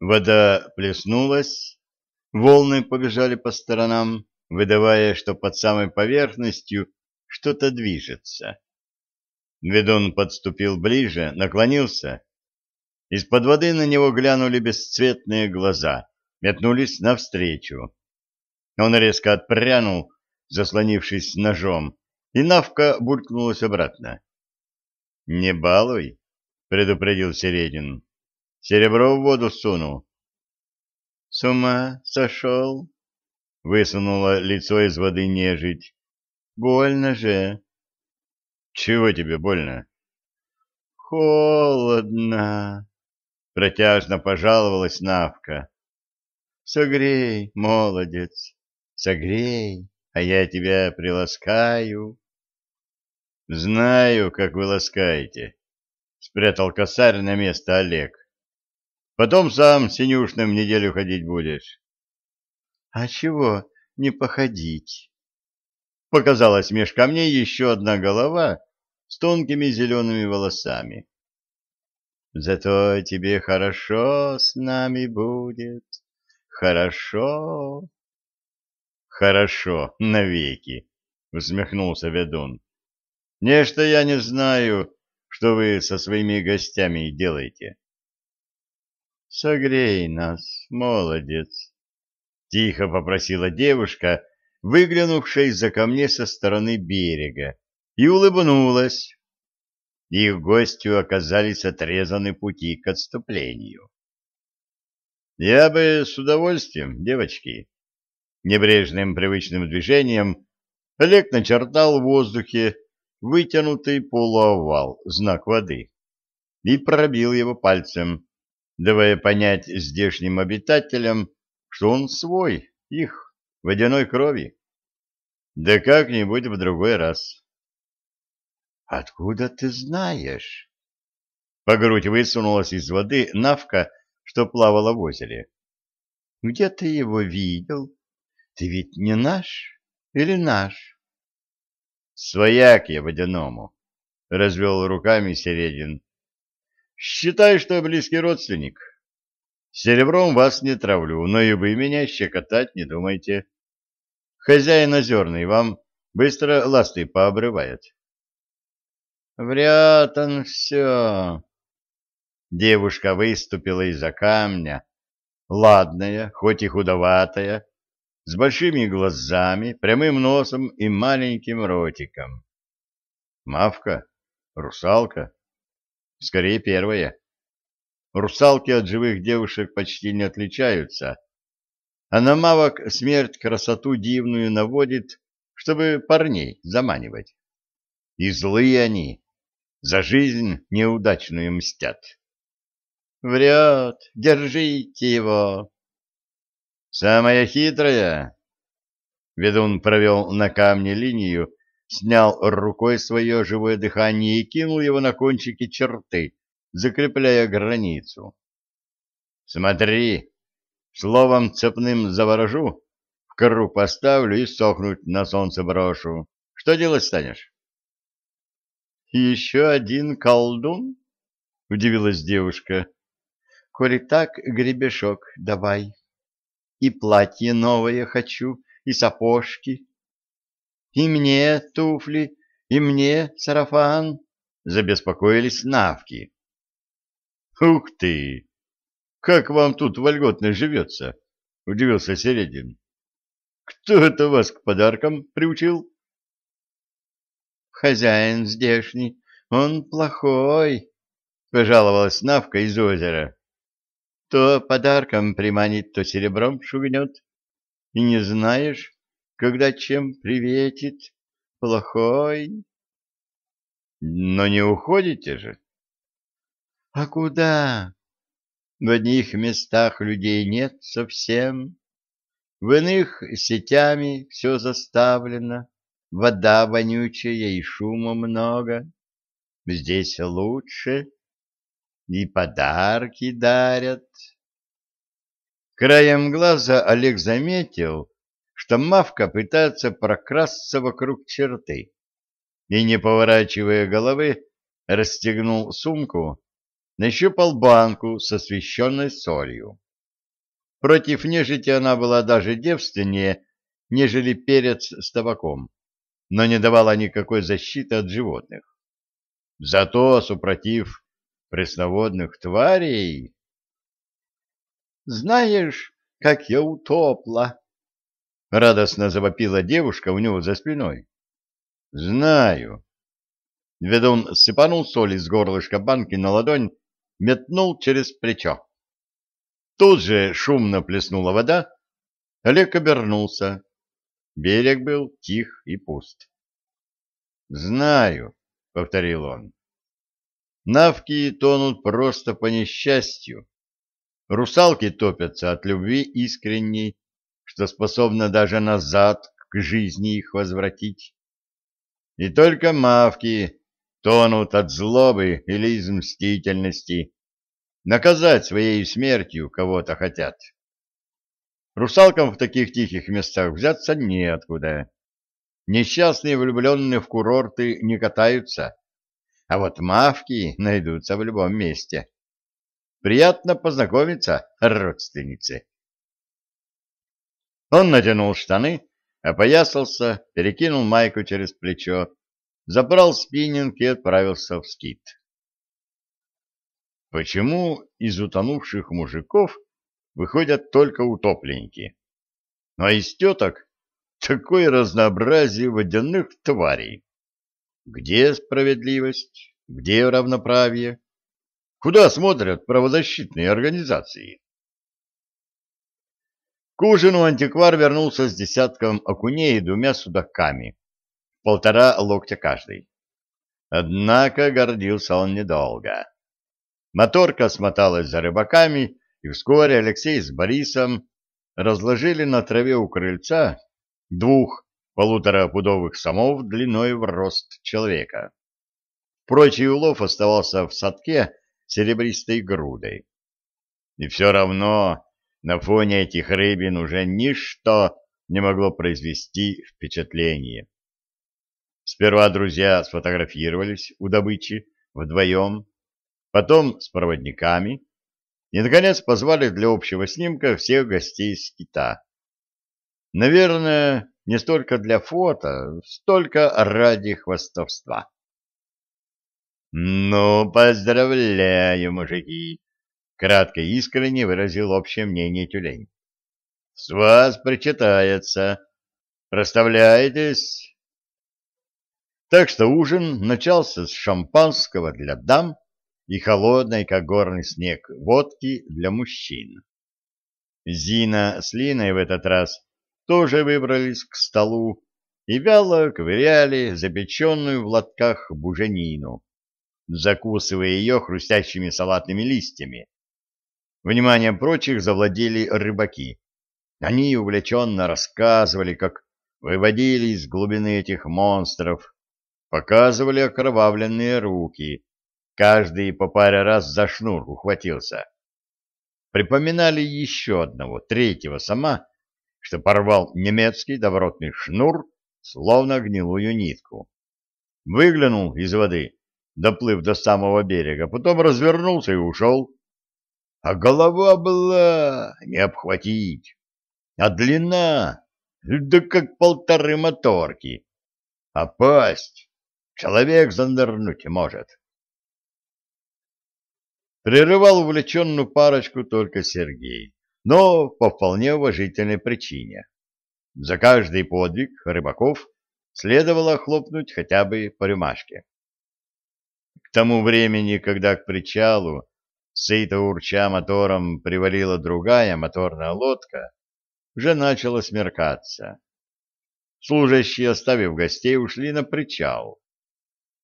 Вода плеснулась, волны побежали по сторонам, выдавая, что под самой поверхностью что-то движется. Ведун подступил ближе, наклонился. Из-под воды на него глянули бесцветные глаза, метнулись навстречу. Он резко отпрянул, заслонившись ножом, и Навка булькнулась обратно. — Не балуй, — предупредил Середин. Серебро в воду сунул. — С ума сошел? — высунула лицо из воды нежить. — Больно же. — Чего тебе больно? — Холодно, — протяжно пожаловалась Навка. — Согрей, молодец, согрей, а я тебя приласкаю. — Знаю, как вы ласкаете, — спрятал косарь на место Олег. Потом сам синюшным неделю ходить будешь. — А чего не походить? Показалась меж камней еще одна голова с тонкими зелеными волосами. — Зато тебе хорошо с нами будет, хорошо. — Хорошо, навеки, — усмехнулся ведун. — Нечто я не знаю, что вы со своими гостями делаете. Согрей нас, молодец, тихо попросила девушка, выглянувшая из-за камней со стороны берега, и улыбнулась. Их гостю оказались отрезаны пути к отступлению. Я бы с удовольствием, девочки. Небрежным привычным движением Олег начертал в воздухе вытянутый полуовал, знак воды, и пробил его пальцем давая понять здешним обитателям, что он свой, их, водяной крови. Да как-нибудь в другой раз. — Откуда ты знаешь? По грудь высунулась из воды навка, что плавала в озере. — Где ты его видел? Ты ведь не наш или наш? — Свояк я водяному, — развел руками Середин. Считай, что близкий родственник. Серебром вас не травлю, но и вы меня щекотать не думайте. Хозяин озерный вам быстро ласты пообрывает. Вряд он все. Девушка выступила из-за камня, ладная, хоть и худоватая, с большими глазами, прямым носом и маленьким ротиком. Мавка? Русалка? Скорее первое. Русалки от живых девушек почти не отличаются, а на мавок смерть красоту дивную наводит, чтобы парней заманивать. И злые они, за жизнь неудачную мстят. Врет, держите его. Самая хитрая. Ведун провел на камне линию, снял рукой свое живое дыхание и кинул его на кончики черты, закрепляя границу. «Смотри, словом цепным заворожу, в кору поставлю и сохнуть на солнце брошу. Что делать станешь?» «Еще один колдун?» — удивилась девушка. «Коли так, гребешок давай. И платье новое хочу, и сапожки, и мне туфли, и мне сарафан, — забеспокоились навки. — Ух ты! Как вам тут вольготно живется? — удивился Середин. — Кто это вас к подаркам приучил? — Хозяин здешний, он плохой, — пожаловалась Навка из озера. — То подарком приманит, то серебром шугнет. И не знаешь, когда чем приветит, плохой. Но не уходите же. А куда? В одних местах людей нет совсем, в иных сетями все заставлено, вода вонючая и шума много. Здесь лучше, и подарки дарят. Краем глаза Олег заметил, что Мавка пытается прокрасться вокруг черты и, не поворачивая головы, расстегнул сумку, нащупал банку со священной солью. Против нежити она была даже девственнее, нежели перец с табаком, но не давала никакой защиты от животных. Зато, супротив пресноводных тварей... «Знаешь, как я утопла!» — радостно завопила девушка у него за спиной. «Знаю». Ведун сыпанул соль из горлышка банки на ладонь, метнул через плечо. Тут же шумно плеснула вода, Олег обернулся. Берег был тих и пуст. «Знаю», — повторил он. «Навки тонут просто по несчастью. Русалки топятся от любви искренней, что способна даже назад к жизни их возвратить. И только мавки тонут от злобы или из мстительности, наказать своей смертью кого-то хотят. Русалкам в таких тихих местах взяться неоткуда. Несчастные влюбленные в курорты не катаются, а вот мавки найдутся в любом месте. Приятно познакомиться, родственницы. Он натянул штаны, опоясался, перекинул майку через плечо, забрал спиннинг и отправился в скит. Почему из утонувших мужиков выходят только утопленники? А из теток такое разнообразие водяных тварей. Где справедливость? Где равноправие? Куда смотрят правозащитные организации? К ужину антиквар вернулся с десятком окуней и двумя судаками, полтора локтя каждый. Однако гордился он недолго. Моторка смоталась за рыбаками, и вскоре Алексей с Борисом разложили на траве у крыльца двух полуторапудовых самов длиной в рост человека. Прочий улов оставался в садке серебристой грудой. И все равно на фоне этих рыбин уже ничто не могло произвести впечатление. Сперва друзья сфотографировались у добычи вдвоем, потом с проводниками, и, наконец, позвали для общего снимка всех гостей с кита. Наверное, не столько для фото, столько ради хвастовства. «Ну, поздравляю, мужики!» — кратко и искренне выразил общее мнение тюлень. «С вас причитается. Проставляйтесь!» Так что ужин начался с шампанского для дам и холодной, как горный снег, водки для мужчин. Зина с Линой в этот раз тоже выбрались к столу и вяло ковыряли запеченную в лотках буженину, закусывая ее хрустящими салатными листьями. Вниманием прочих завладели рыбаки. Они увлеченно рассказывали, как выводили из глубины этих монстров, показывали окровавленные руки, Каждый по паре раз за шнур ухватился. Припоминали еще одного, третьего сама, что порвал немецкий добротный шнур, словно гнилую нитку. Выглянул из воды, доплыв до самого берега, потом развернулся и ушел. А голова была не обхватить, а длина, да как полторы моторки, а пасть человек занырнуть может. Прерывал увлеченную парочку только Сергей, но по вполне уважительной причине. За каждый подвиг рыбаков следовало хлопнуть хотя бы по рюмашке. К тому времени, когда к причалу, сыто урча мотором, привалила другая моторная лодка, уже начало смеркаться. Служащие, оставив гостей, ушли на причал.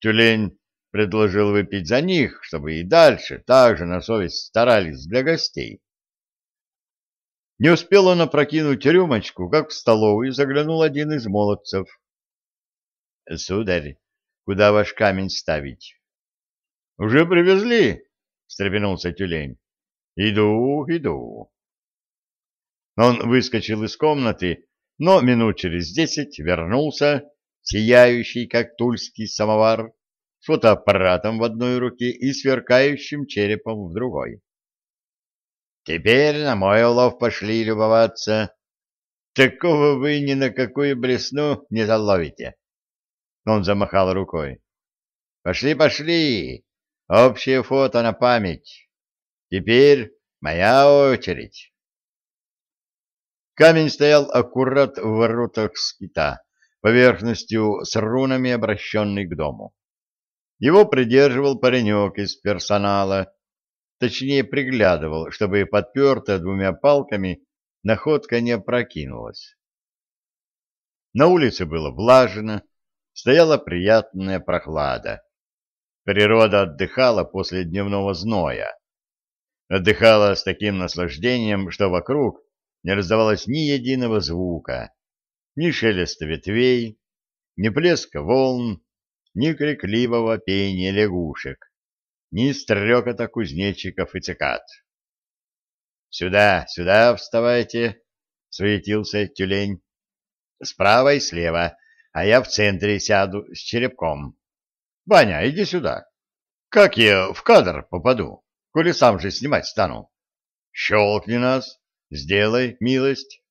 Тюлень предложил выпить за них, чтобы и дальше так же на совесть старались для гостей. Не успел он опрокинуть рюмочку, как в столовую заглянул один из молодцев. — Сударь, куда ваш камень ставить? — Уже привезли, — встрепенулся тюлень. — Иду, иду. Он выскочил из комнаты, но минут через десять вернулся, сияющий, как тульский самовар, с фотоаппаратом в одной руке и сверкающим черепом в другой. Теперь на мой улов пошли любоваться. Такого вы ни на какую блесну не заловите. Он замахал рукой. Пошли, пошли. Общее фото на память. Теперь моя очередь. Камень стоял аккурат в воротах скита, поверхностью с рунами обращенный к дому. Его придерживал паренек из персонала, точнее приглядывал, чтобы подпертая двумя палками находка не опрокинулась. На улице было влажно, стояла приятная прохлада. Природа отдыхала после дневного зноя. Отдыхала с таким наслаждением, что вокруг не раздавалось ни единого звука, ни шелеста ветвей, ни плеска волн, ни крикливого пения лягушек, ни стрекота кузнечиков и цикад. «Сюда, сюда вставайте!» — суетился тюлень. «Справа и слева, а я в центре сяду с черепком. Ваня, иди сюда. Как я в кадр попаду, коли сам же снимать стану? Щелкни нас, сделай милость».